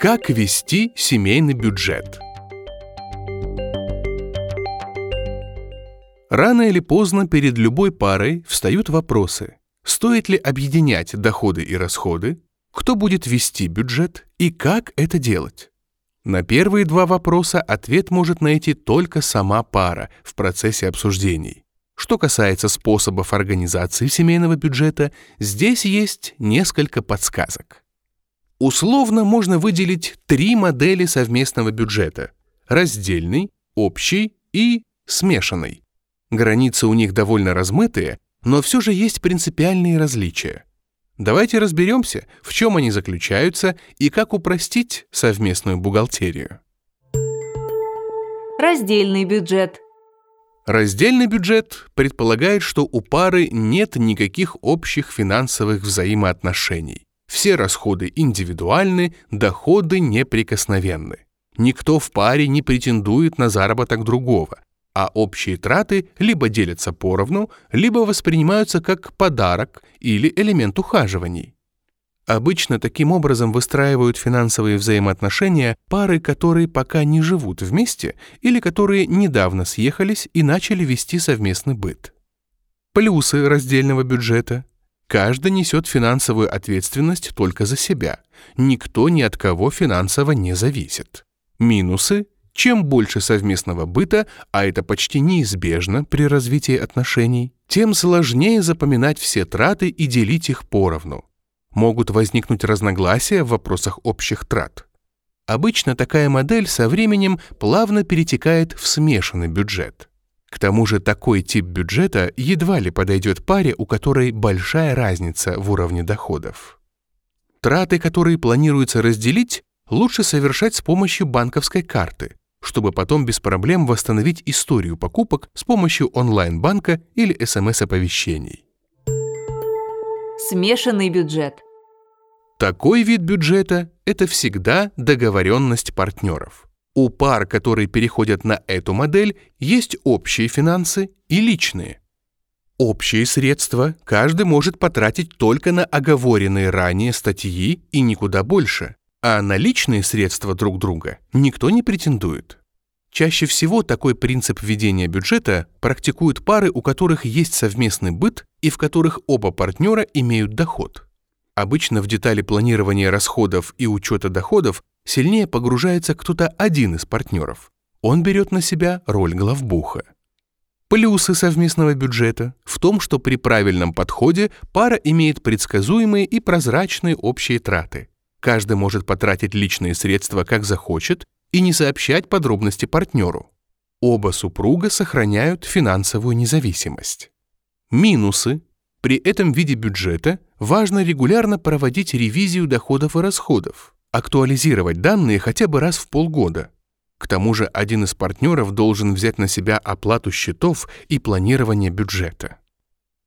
Как вести семейный бюджет? Рано или поздно перед любой парой встают вопросы. Стоит ли объединять доходы и расходы? Кто будет вести бюджет и как это делать? На первые два вопроса ответ может найти только сама пара в процессе обсуждений. Что касается способов организации семейного бюджета, здесь есть несколько подсказок. Условно можно выделить три модели совместного бюджета – раздельный, общий и смешанный. Границы у них довольно размытые, но все же есть принципиальные различия. Давайте разберемся, в чем они заключаются и как упростить совместную бухгалтерию. Раздельный бюджет. Раздельный бюджет предполагает, что у пары нет никаких общих финансовых взаимоотношений. Все расходы индивидуальны, доходы неприкосновенны. Никто в паре не претендует на заработок другого, а общие траты либо делятся поровну, либо воспринимаются как подарок или элемент ухаживаний. Обычно таким образом выстраивают финансовые взаимоотношения пары, которые пока не живут вместе или которые недавно съехались и начали вести совместный быт. Плюсы раздельного бюджета – Каждый несет финансовую ответственность только за себя. Никто ни от кого финансово не зависит. Минусы – чем больше совместного быта, а это почти неизбежно при развитии отношений, тем сложнее запоминать все траты и делить их поровну. Могут возникнуть разногласия в вопросах общих трат. Обычно такая модель со временем плавно перетекает в смешанный бюджет. К тому же такой тип бюджета едва ли подойдет паре, у которой большая разница в уровне доходов. Траты, которые планируется разделить, лучше совершать с помощью банковской карты, чтобы потом без проблем восстановить историю покупок с помощью онлайн-банка или СМС-оповещений. Смешанный бюджет. Такой вид бюджета – это всегда договоренность партнеров. У пар, которые переходят на эту модель, есть общие финансы и личные. Общие средства каждый может потратить только на оговоренные ранее статьи и никуда больше, а на личные средства друг друга никто не претендует. Чаще всего такой принцип ведения бюджета практикуют пары, у которых есть совместный быт и в которых оба партнера имеют доход. Обычно в детали планирования расходов и учета доходов сильнее погружается кто-то один из партнеров. Он берет на себя роль главбуха. Плюсы совместного бюджета в том, что при правильном подходе пара имеет предсказуемые и прозрачные общие траты. Каждый может потратить личные средства как захочет и не сообщать подробности партнеру. Оба супруга сохраняют финансовую независимость. Минусы. При этом виде бюджета важно регулярно проводить ревизию доходов и расходов актуализировать данные хотя бы раз в полгода. К тому же один из партнеров должен взять на себя оплату счетов и планирование бюджета.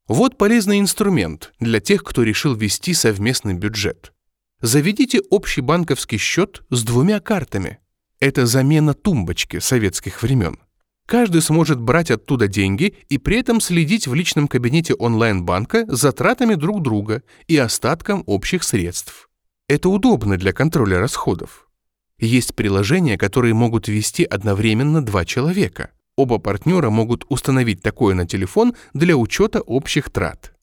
Вот полезный инструмент для тех, кто решил вести совместный бюджет. Заведите общий банковский счет с двумя картами. Это замена тумбочки советских времен. Каждый сможет брать оттуда деньги и при этом следить в личном кабинете онлайн-банка за тратами друг друга и остатком общих средств. Это удобно для контроля расходов. Есть приложения, которые могут вести одновременно два человека. Оба партнера могут установить такое на телефон для учета общих трат.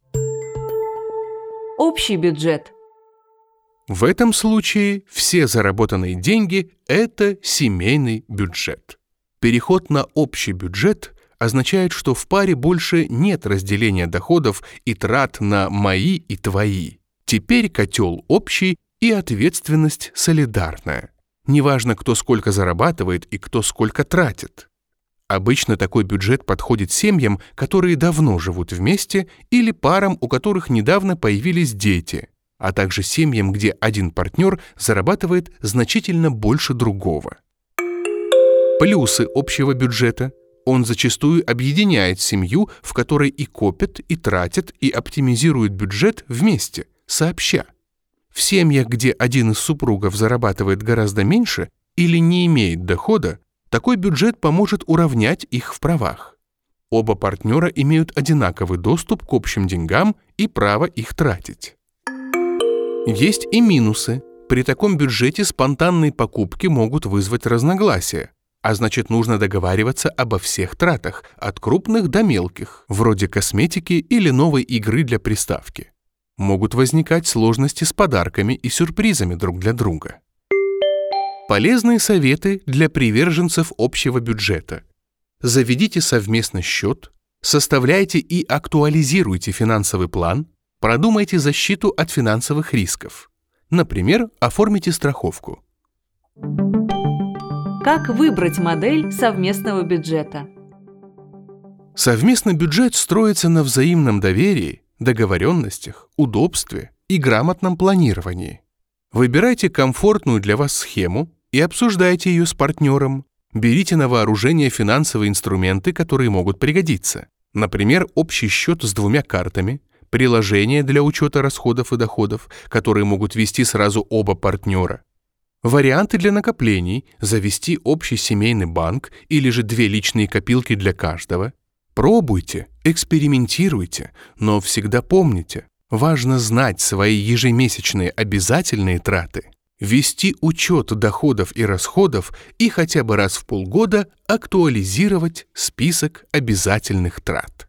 Общий бюджет. В этом случае все заработанные деньги – это семейный бюджет. Переход на общий бюджет означает, что в паре больше нет разделения доходов и трат на «мои» и «твои». Теперь котел общий, и ответственность солидарная. Неважно, кто сколько зарабатывает и кто сколько тратит. Обычно такой бюджет подходит семьям, которые давно живут вместе, или парам, у которых недавно появились дети, а также семьям, где один партнер зарабатывает значительно больше другого. Плюсы общего бюджета. Он зачастую объединяет семью, в которой и копят, и тратят, и оптимизируют бюджет вместе, сообща. В семьях, где один из супругов зарабатывает гораздо меньше или не имеет дохода, такой бюджет поможет уравнять их в правах. Оба партнера имеют одинаковый доступ к общим деньгам и право их тратить. Есть и минусы. При таком бюджете спонтанные покупки могут вызвать разногласия, а значит нужно договариваться обо всех тратах, от крупных до мелких, вроде косметики или новой игры для приставки. Могут возникать сложности с подарками и сюрпризами друг для друга. Полезные советы для приверженцев общего бюджета. Заведите совместно счет, составляйте и актуализируйте финансовый план, продумайте защиту от финансовых рисков. Например, оформите страховку. Как выбрать модель совместного бюджета? Совместный бюджет строится на взаимном доверии, договоренностях, удобстве и грамотном планировании. Выбирайте комфортную для вас схему и обсуждайте ее с партнером. Берите на вооружение финансовые инструменты, которые могут пригодиться. Например, общий счет с двумя картами, приложение для учета расходов и доходов, которые могут вести сразу оба партнера, Варианты для накоплений – завести общий семейный банк или же две личные копилки для каждого. Пробуйте, экспериментируйте, но всегда помните, важно знать свои ежемесячные обязательные траты, вести учет доходов и расходов и хотя бы раз в полгода актуализировать список обязательных трат.